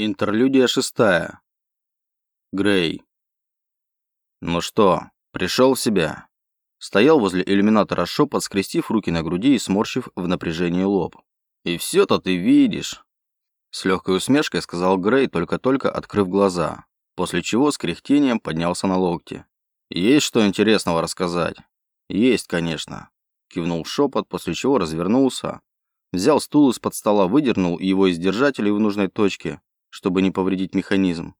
Интерлюдия шестая. Грей. Ну что, пришел в себя? Стоял возле иллюминатора шепот, скрестив руки на груди и сморщив в напряжении лоб. И все-то ты видишь. С легкой усмешкой сказал Грей, только-только открыв глаза, после чего с кряхтением поднялся на локти. Есть что интересного рассказать? Есть, конечно. Кивнул шепот, после чего развернулся, взял стул из-под стола, выдернул его из держателей в нужной точке чтобы не повредить механизм.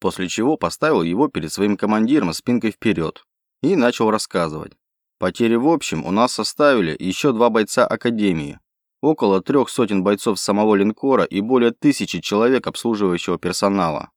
После чего поставил его перед своим командиром спинкой вперед и начал рассказывать. Потери в общем у нас составили еще два бойца Академии, около трех сотен бойцов самого линкора и более тысячи человек обслуживающего персонала.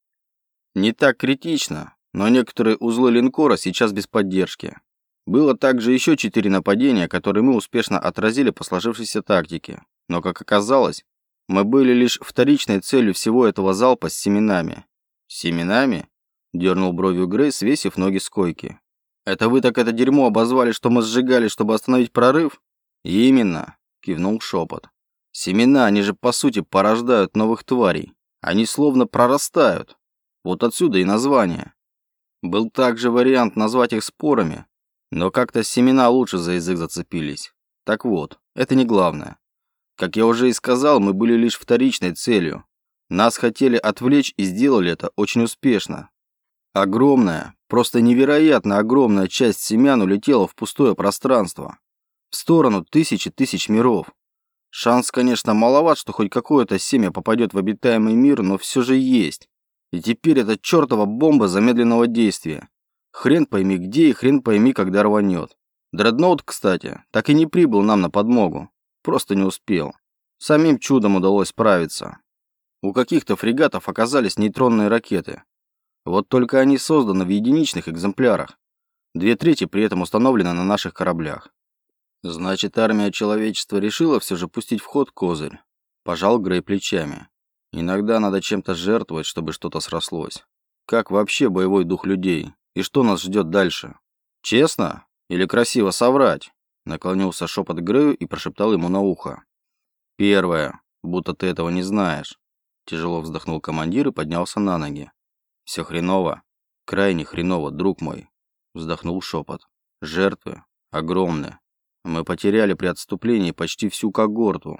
Не так критично, но некоторые узлы линкора сейчас без поддержки. Было также еще четыре нападения, которые мы успешно отразили по сложившейся тактике. Но, как оказалось, мы были лишь вторичной целью всего этого залпа с семенами. Семенами? Дернул бровью Грей, свесив ноги с койки. Это вы так это дерьмо обозвали, что мы сжигали, чтобы остановить прорыв? Именно, кивнул шепот. Семена, они же по сути порождают новых тварей. Они словно прорастают. Вот отсюда и название. Был также вариант назвать их спорами, но как-то семена лучше за язык зацепились. Так вот, это не главное. Как я уже и сказал, мы были лишь вторичной целью. Нас хотели отвлечь и сделали это очень успешно. Огромная, просто невероятно огромная часть семян улетела в пустое пространство. В сторону тысячи тысяч миров. Шанс, конечно, маловат, что хоть какое-то семя попадет в обитаемый мир, но все же есть. И теперь это чертова бомба замедленного действия. Хрен пойми где и хрен пойми, когда рванет. Дредноут, кстати, так и не прибыл нам на подмогу. Просто не успел. Самим чудом удалось справиться. У каких-то фрегатов оказались нейтронные ракеты. Вот только они созданы в единичных экземплярах. Две трети при этом установлены на наших кораблях. Значит, армия человечества решила все же пустить в ход козырь. Пожал Грей плечами. Иногда надо чем-то жертвовать, чтобы что-то срослось. Как вообще боевой дух людей? И что нас ждет дальше? Честно? Или красиво соврать? Наклонился шепот Грею и прошептал ему на ухо. «Первое. Будто ты этого не знаешь». Тяжело вздохнул командир и поднялся на ноги. «Все хреново. Крайне хреново, друг мой», — вздохнул шепот. «Жертвы огромные. Мы потеряли при отступлении почти всю когорту.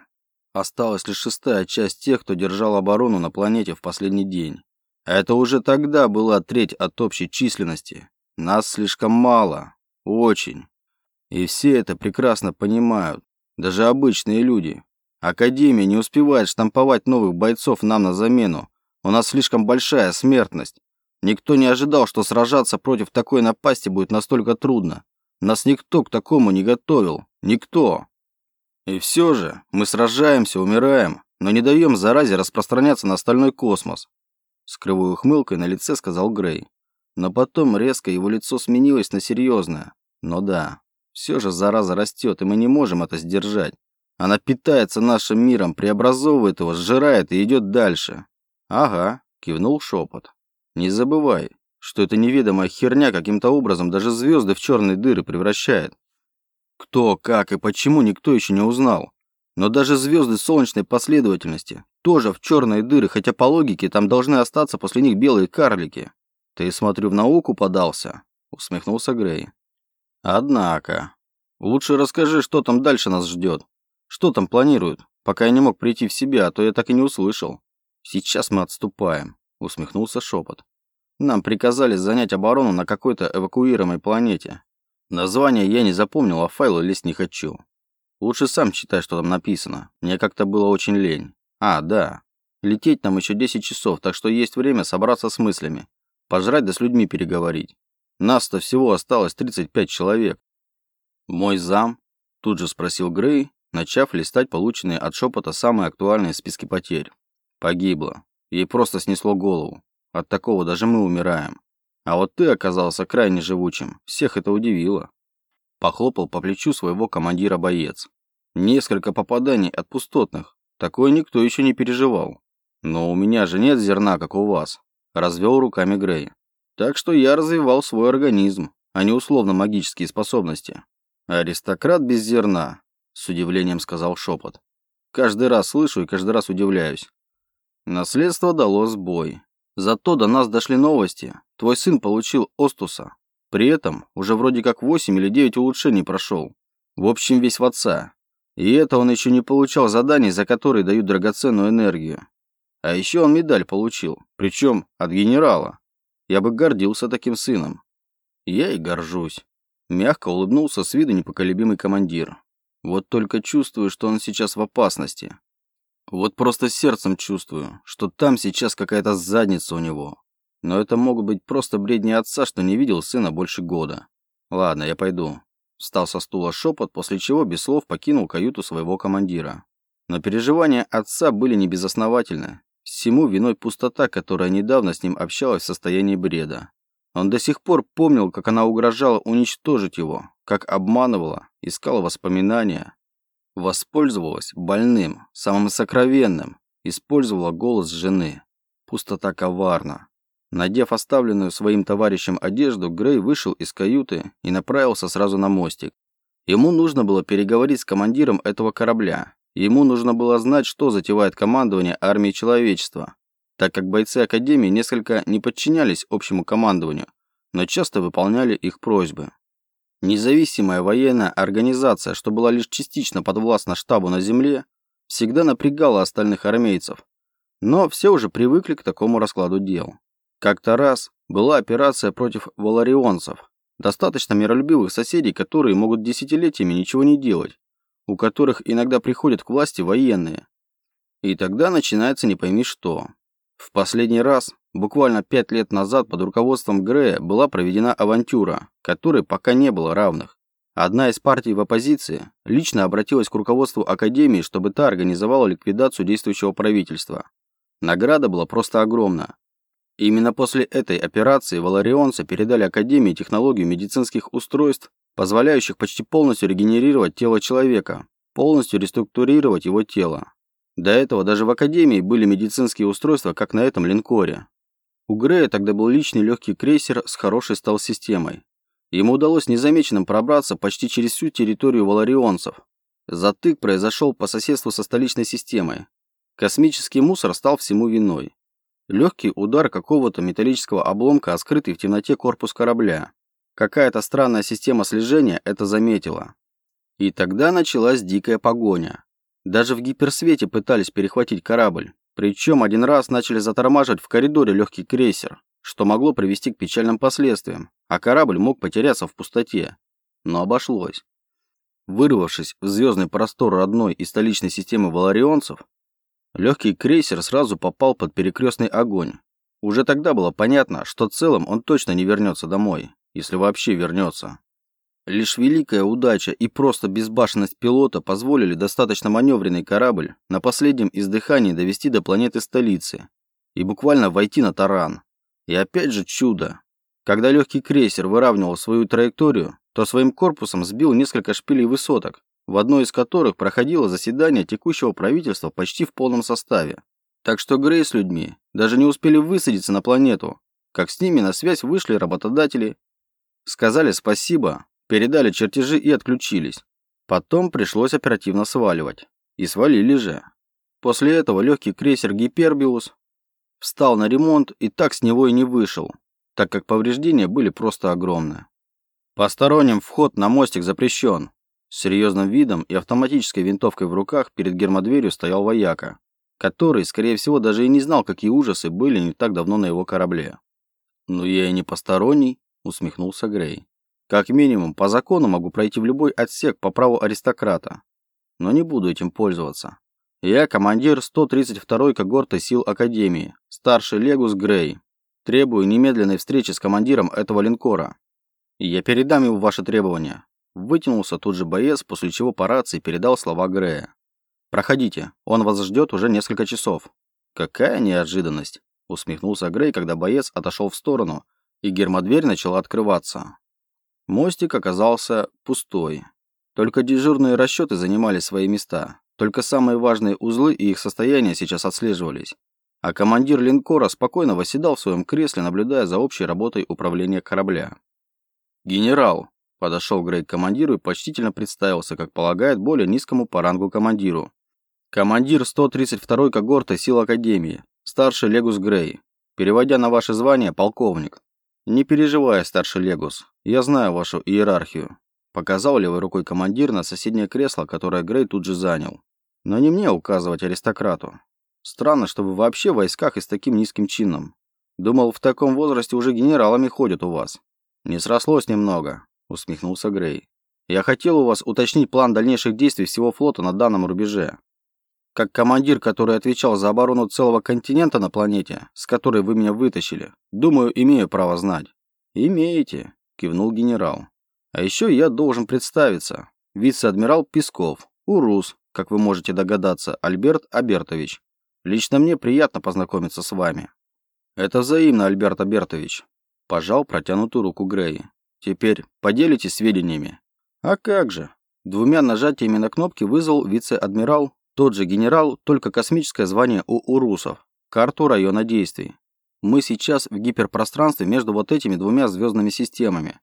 Осталась лишь шестая часть тех, кто держал оборону на планете в последний день. Это уже тогда была треть от общей численности. Нас слишком мало. Очень. И все это прекрасно понимают, даже обычные люди. Академия не успевает штамповать новых бойцов нам на замену. У нас слишком большая смертность. Никто не ожидал, что сражаться против такой напасти будет настолько трудно. Нас никто к такому не готовил. Никто. И все же мы сражаемся, умираем, но не даем заразе распространяться на остальной космос. С кривой ухмылкой на лице сказал Грей. Но потом резко его лицо сменилось на серьезное. Но да, все же зараза растет, и мы не можем это сдержать. Она питается нашим миром, преобразовывает его, сжирает и идет дальше. Ага, кивнул шепот. Не забывай, что эта неведомая херня каким-то образом даже звезды в черные дыры превращает. Кто, как и почему никто еще не узнал. Но даже звезды солнечной последовательности тоже в черные дыры, хотя по логике там должны остаться после них белые карлики. Ты, смотрю, в науку подался, усмехнулся Грей. Однако. Лучше расскажи, что там дальше нас ждет. Что там планируют, пока я не мог прийти в себя, а то я так и не услышал. Сейчас мы отступаем, усмехнулся шепот. Нам приказали занять оборону на какой-то эвакуируемой планете. Название я не запомнил, а файлы лезть не хочу. Лучше сам читай, что там написано. Мне как-то было очень лень. А, да. Лететь нам еще 10 часов, так что есть время собраться с мыслями. Пожрать да с людьми переговорить. Нас-то всего осталось 35 человек. Мой зам? Тут же спросил Грей, начав листать полученные от шепота самые актуальные списки потерь. Погибло. Ей просто снесло голову. От такого даже мы умираем. А вот ты оказался крайне живучим. Всех это удивило. Похлопал по плечу своего командира боец. Несколько попаданий от пустотных. Такое никто еще не переживал. Но у меня же нет зерна, как у вас. Развел руками Грей. Так что я развивал свой организм, а не условно-магические способности. «Аристократ без зерна», — с удивлением сказал шепот. «Каждый раз слышу и каждый раз удивляюсь. Наследство дало сбой. Зато до нас дошли новости. Твой сын получил Остуса. При этом уже вроде как 8 или 9 улучшений прошел. В общем, весь в отца. И это он еще не получал заданий, за которые дают драгоценную энергию. А еще он медаль получил, причем от генерала. Я бы гордился таким сыном. Я и горжусь. Мягко улыбнулся с виду непоколебимый командир. Вот только чувствую, что он сейчас в опасности. Вот просто сердцем чувствую, что там сейчас какая-то задница у него. Но это могут быть просто бредни отца, что не видел сына больше года. Ладно, я пойду. Встал со стула шепот, после чего без слов покинул каюту своего командира. Но переживания отца были не безосновательны. Всему виной пустота, которая недавно с ним общалась в состоянии бреда. Он до сих пор помнил, как она угрожала уничтожить его, как обманывала, искала воспоминания. Воспользовалась больным, самым сокровенным, использовала голос жены. Пустота коварна. Надев оставленную своим товарищем одежду, Грей вышел из каюты и направился сразу на мостик. Ему нужно было переговорить с командиром этого корабля, Ему нужно было знать, что затевает командование армии человечества, так как бойцы Академии несколько не подчинялись общему командованию, но часто выполняли их просьбы. Независимая военная организация, что была лишь частично подвластна штабу на земле, всегда напрягала остальных армейцев, но все уже привыкли к такому раскладу дел. Как-то раз была операция против валарионцев, достаточно миролюбивых соседей, которые могут десятилетиями ничего не делать, у которых иногда приходят к власти военные. И тогда начинается не пойми что. В последний раз, буквально пять лет назад под руководством Грея была проведена авантюра, которой пока не было равных. Одна из партий в оппозиции лично обратилась к руководству Академии, чтобы та организовала ликвидацию действующего правительства. Награда была просто огромна. Именно после этой операции валарионцы передали Академии технологию медицинских устройств позволяющих почти полностью регенерировать тело человека, полностью реструктурировать его тело. До этого даже в Академии были медицинские устройства, как на этом линкоре. У Грея тогда был личный легкий крейсер с хорошей стал-системой. Ему удалось незамеченным пробраться почти через всю территорию валарионцев. Затык произошел по соседству со столичной системой. Космический мусор стал всему виной. Легкий удар какого-то металлического обломка, скрытый в темноте корпус корабля. Какая-то странная система слежения это заметила. И тогда началась дикая погоня. Даже в гиперсвете пытались перехватить корабль. Причем один раз начали затормаживать в коридоре легкий крейсер, что могло привести к печальным последствиям, а корабль мог потеряться в пустоте. Но обошлось. Вырвавшись в звездный простор родной и столичной системы валарионцев, легкий крейсер сразу попал под перекрестный огонь. Уже тогда было понятно, что целым он точно не вернется домой если вообще вернется. Лишь великая удача и просто безбашенность пилота позволили достаточно маневренный корабль на последнем издыхании довести до планеты столицы и буквально войти на таран. И опять же чудо. Когда легкий крейсер выравнивал свою траекторию, то своим корпусом сбил несколько шпилей высоток, в одной из которых проходило заседание текущего правительства почти в полном составе. Так что Грей с людьми даже не успели высадиться на планету, как с ними на связь вышли работодатели Сказали спасибо, передали чертежи и отключились. Потом пришлось оперативно сваливать. И свалили же. После этого легкий крейсер «Гипербиус» встал на ремонт и так с него и не вышел, так как повреждения были просто огромные. Посторонним вход на мостик запрещен. С серьезным видом и автоматической винтовкой в руках перед гермодверью стоял вояка, который, скорее всего, даже и не знал, какие ужасы были не так давно на его корабле. «Ну я и не посторонний», усмехнулся Грей. Как минимум, по закону могу пройти в любой отсек по праву аристократа. Но не буду этим пользоваться. Я командир 132-й когорты сил Академии, старший Легус Грей. Требую немедленной встречи с командиром этого линкора. Я передам ему ваши требования. Вытянулся тут же боец, после чего по рации передал слова Грея. «Проходите, он вас ждет уже несколько часов». «Какая неожиданность!» усмехнулся Грей, когда боец отошел в сторону и гермодверь начала открываться. Мостик оказался пустой. Только дежурные расчеты занимали свои места. Только самые важные узлы и их состояние сейчас отслеживались. А командир линкора спокойно восседал в своем кресле, наблюдая за общей работой управления корабля. «Генерал!» – подошел Грей к командиру и почтительно представился, как полагает более низкому по рангу командиру. «Командир 132-й когорты сил Академии. Старший Легус Грей. Переводя на ваше звание, полковник. Не переживай, старший Легус. Я знаю вашу иерархию. Показал левой рукой командир на соседнее кресло, которое Грей тут же занял. Но не мне указывать аристократу. Странно, что вы вообще в войсках и с таким низким чином. Думал, в таком возрасте уже генералами ходят у вас. Не срослось немного, усмехнулся Грей. Я хотел у вас уточнить план дальнейших действий всего флота на данном рубеже. Как командир, который отвечал за оборону целого континента на планете, с которой вы меня вытащили, думаю, имею право знать. Имеете, кивнул генерал. А еще я должен представиться. Вице-адмирал Песков, УРУС, как вы можете догадаться, Альберт Абертович. Лично мне приятно познакомиться с вами. Это взаимно, Альберт Абертович. Пожал протянутую руку Грей. Теперь поделитесь сведениями. А как же? Двумя нажатиями на кнопки вызвал вице-адмирал тот же генерал, только космическое звание у урусов. Карту района действий. Мы сейчас в гиперпространстве между вот этими двумя звездными системами.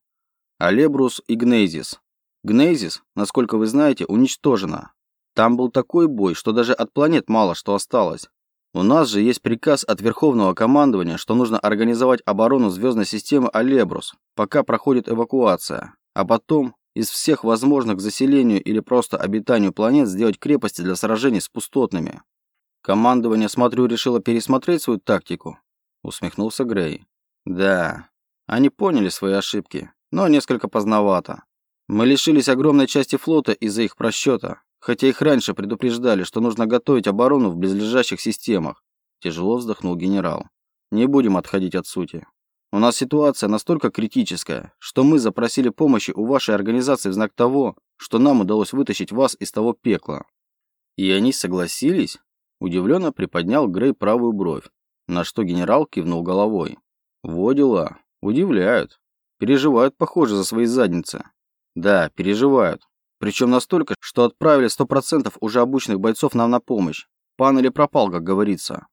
Алебрус и Гнейзис. Гнейзис, насколько вы знаете, уничтожена. Там был такой бой, что даже от планет мало что осталось. У нас же есть приказ от Верховного командования, что нужно организовать оборону звездной системы Алебрус, пока проходит эвакуация. А потом из всех возможных к заселению или просто обитанию планет сделать крепости для сражений с пустотными. Командование, смотрю, решило пересмотреть свою тактику, усмехнулся Грей. Да, они поняли свои ошибки, но несколько поздновато. Мы лишились огромной части флота из-за их просчета, хотя их раньше предупреждали, что нужно готовить оборону в близлежащих системах. Тяжело вздохнул генерал. Не будем отходить от сути. У нас ситуация настолько критическая, что мы запросили помощи у вашей организации в знак того, что нам удалось вытащить вас из того пекла. И они согласились? Удивленно приподнял Грей правую бровь, на что генерал кивнул головой. Во дела. Удивляют. Переживают, похоже, за свои задницы. Да, переживают. Причем настолько, что отправили 100% уже обученных бойцов нам на помощь. Пан или пропал, как говорится.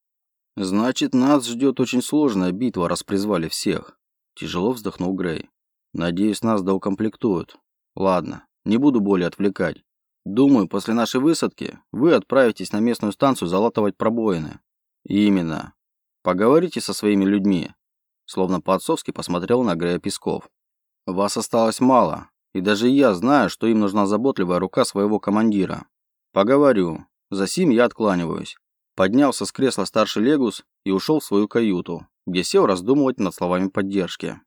Значит, нас ждет очень сложная битва, раз призвали всех. Тяжело вздохнул Грей. Надеюсь, нас доукомплектуют. Ладно, не буду более отвлекать. Думаю, после нашей высадки вы отправитесь на местную станцию залатывать пробоины. Именно. Поговорите со своими людьми. Словно по-отцовски посмотрел на Грея Песков. Вас осталось мало, и даже я знаю, что им нужна заботливая рука своего командира. Поговорю. За сим я откланиваюсь. Поднялся с кресла старший Легус и ушел в свою каюту, где сел раздумывать над словами поддержки.